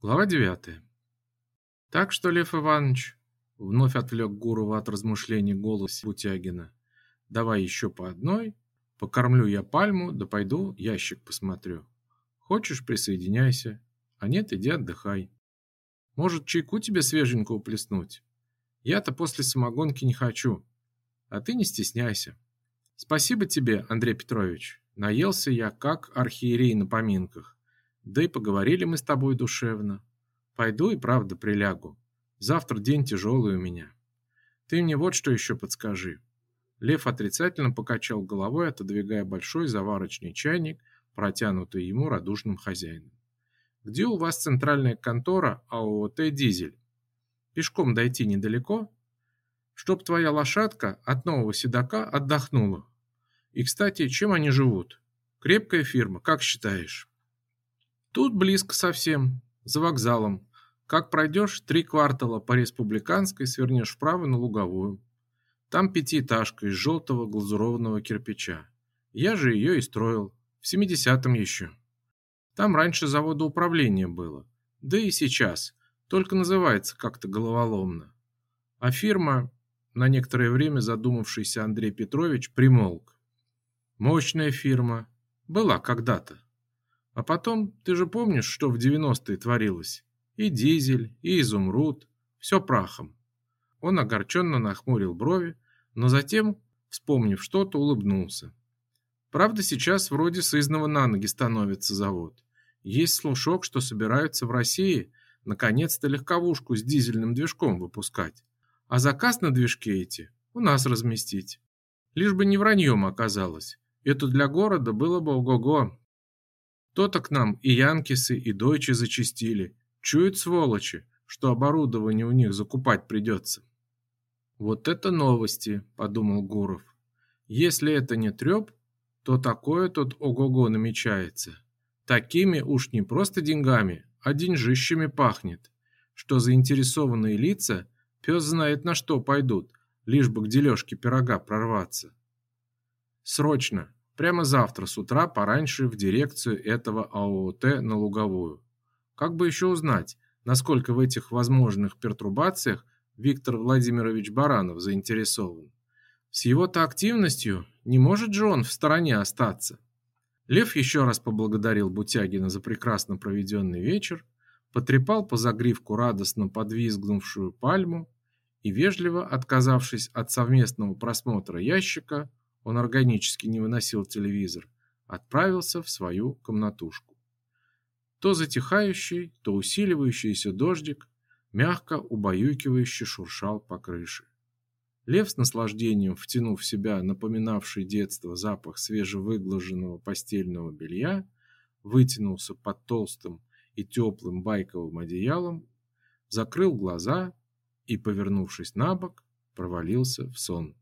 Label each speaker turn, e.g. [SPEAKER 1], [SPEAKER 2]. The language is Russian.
[SPEAKER 1] Глава 9. Так что, Лев Иванович, вновь отвлек Гурова от размышлений голос Бутягина. Давай еще по одной, покормлю я пальму, да пойду ящик посмотрю. Хочешь, присоединяйся, а нет, иди отдыхай. Может, чайку тебе свеженького плеснуть? Я-то после самогонки не хочу, а ты не стесняйся. Спасибо тебе, Андрей Петрович. Наелся я как архиерей на поминках. Да и поговорили мы с тобой душевно. Пойду и правда прилягу. Завтра день тяжелый у меня. Ты мне вот что еще подскажи. Лев отрицательно покачал головой, отодвигая большой заварочный чайник, протянутый ему радушным хозяином. Где у вас центральная контора АОТ «Дизель»? Пешком дойти недалеко? Чтоб твоя лошадка от нового седока отдохнула. И, кстати, чем они живут? Крепкая фирма, как считаешь? Тут близко совсем, за вокзалом. Как пройдешь три квартала по Республиканской, свернешь вправо на Луговую. Там пятиэтажка из желтого глазурованного кирпича. Я же ее и строил, в 70-м еще. Там раньше завода управления было, да и сейчас, только называется как-то головоломно. А фирма, на некоторое время задумавшийся Андрей Петрович, примолк. Мощная фирма, была когда-то. А потом, ты же помнишь, что в 90-е творилось? И дизель, и изумруд, все прахом. Он огорченно нахмурил брови, но затем, вспомнив что-то, улыбнулся. Правда, сейчас вроде сызново на ноги становится завод. Есть слушок, что собираются в России наконец-то легковушку с дизельным движком выпускать. А заказ на движки эти у нас разместить. Лишь бы не враньем оказалось. Это для города было бы ого-го. То-то к нам и янкисы, и дойчи зачистили. Чуют сволочи, что оборудование у них закупать придется. Вот это новости, подумал Гуров. Если это не треп, то такое тут ого-го намечается. Такими уж не просто деньгами, а деньжищами пахнет, что заинтересованные лица пес знает на что пойдут, лишь бы к дележке пирога прорваться. Срочно, Прямо завтра с утра пораньше в дирекцию этого АОТ на Луговую. Как бы еще узнать, насколько в этих возможных пертурбациях Виктор Владимирович Баранов заинтересован. С его-то активностью не может же он в стороне остаться. Лев еще раз поблагодарил Бутягина за прекрасно проведенный вечер, потрепал по загривку радостно подвизгнувшую пальму и, вежливо отказавшись от совместного просмотра ящика, он органически не выносил телевизор, отправился в свою комнатушку. То затихающий, то усиливающийся дождик мягко убаюкивающе шуршал по крыше. Лев с наслаждением втянув в себя напоминавший детство запах свежевыглаженного постельного белья, вытянулся под толстым и теплым байковым одеялом, закрыл глаза и, повернувшись на бок, провалился в сон.